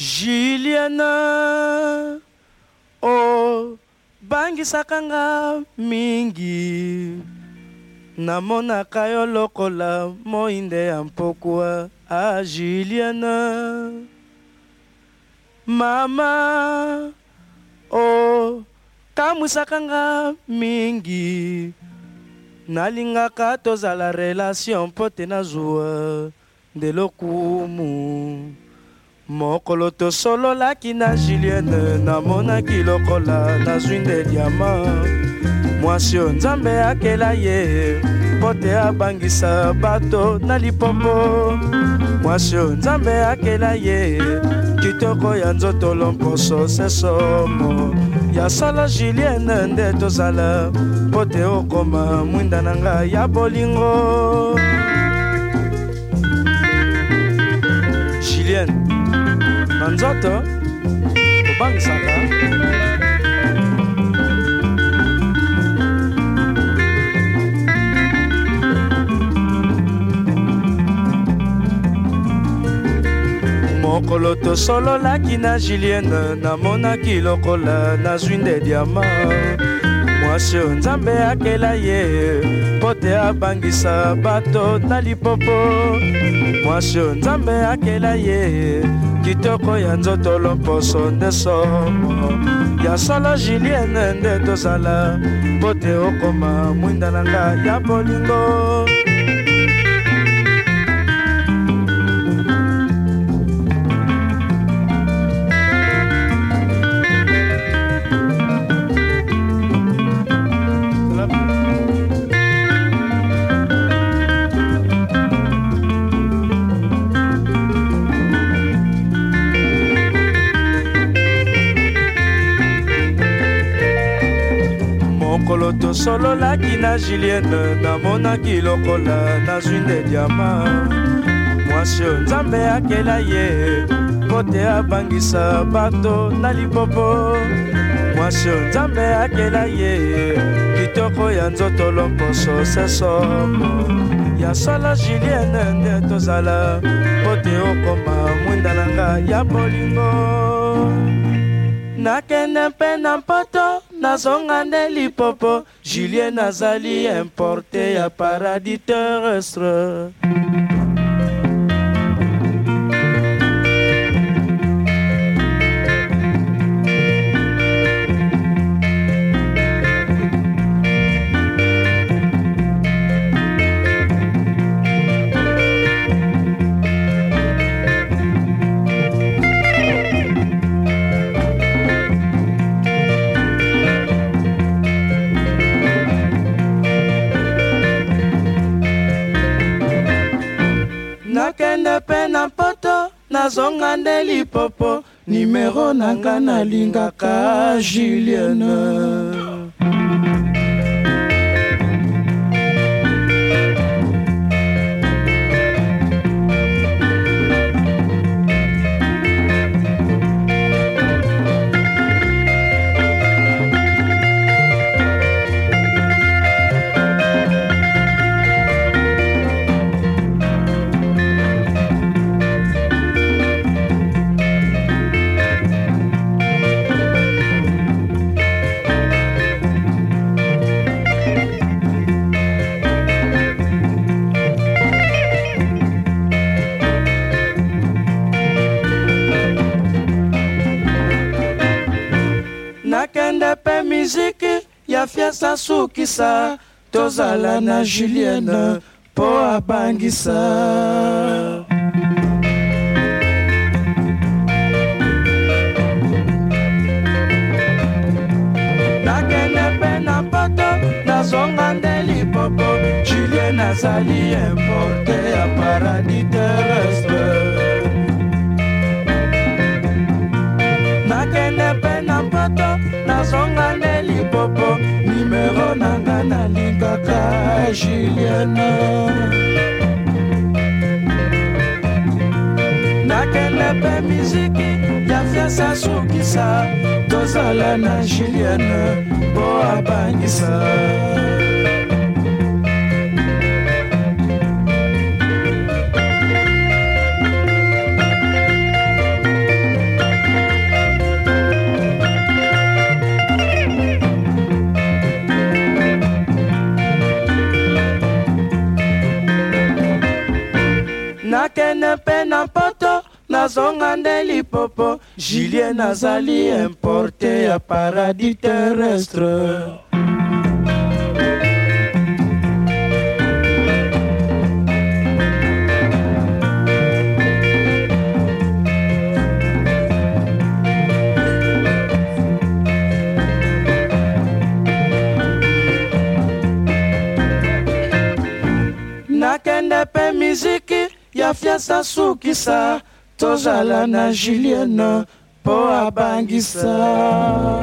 juliana o oh, bangisaka nga mingi namonaka yo lokola moinde ya mpokwa a juliana mama o oh, kamwisaka nga mingi nalingaka tozala relation mpo te nazwa nde lokumu mokolo tosololaki na julienne namonaki lokola nazwi nde diama mwasi oyo nzambe akela ye mpo te abangisa bato na lipombo mwasi oyo nzambe akela ye kitoko ya nzoto lomposo sesomo ya sala julienne nde tozala mpo te okoma mwinda na ngai ya bolingo nzoto obangisaka mokolo tosololaki na julienne namonaki lokola nazwi nde diama mwasi oyo nzambe akela ye mpo te abangisa bato na lipopo mwasi oyo nzambe akela ye kitoko ya nzoto lomposo nde somo ya solo julienne nde tozala mpo te okoma mwinda na ngai ya bolingo mokolo tosololaki na julienne namonaki lokola nazwi nde diama mwasi oyo nzambe akela ye kote abangisa bato na libobo mwasi oyo nzambe akela ye kitoko ya nzoto lomposo sesomo ya sala julienne nde tozala po te okoma mwinda na ngai ya bolingo nakende mpe na mpoto nazonga nde lipopo julie nazali importe ya paradis terrestre nakende mpe na poto nazonga nde lipopo nimero na nga nalingaka julienne kokende mpe miziki ya fiasa sukisa tozala na julienne mpo abangisa nakende mpe na poto nazonga nde lipopo julie nazali importe ya paradite kaka juliana nakende mpe miziki ya fiasa asukisa tozala na juliana mpo abangisa nakende mpe na poto nazonga nde lipopo julie nazali importe ya paradis terrestre fiasa sukisa tozala na julienne mpo abangisa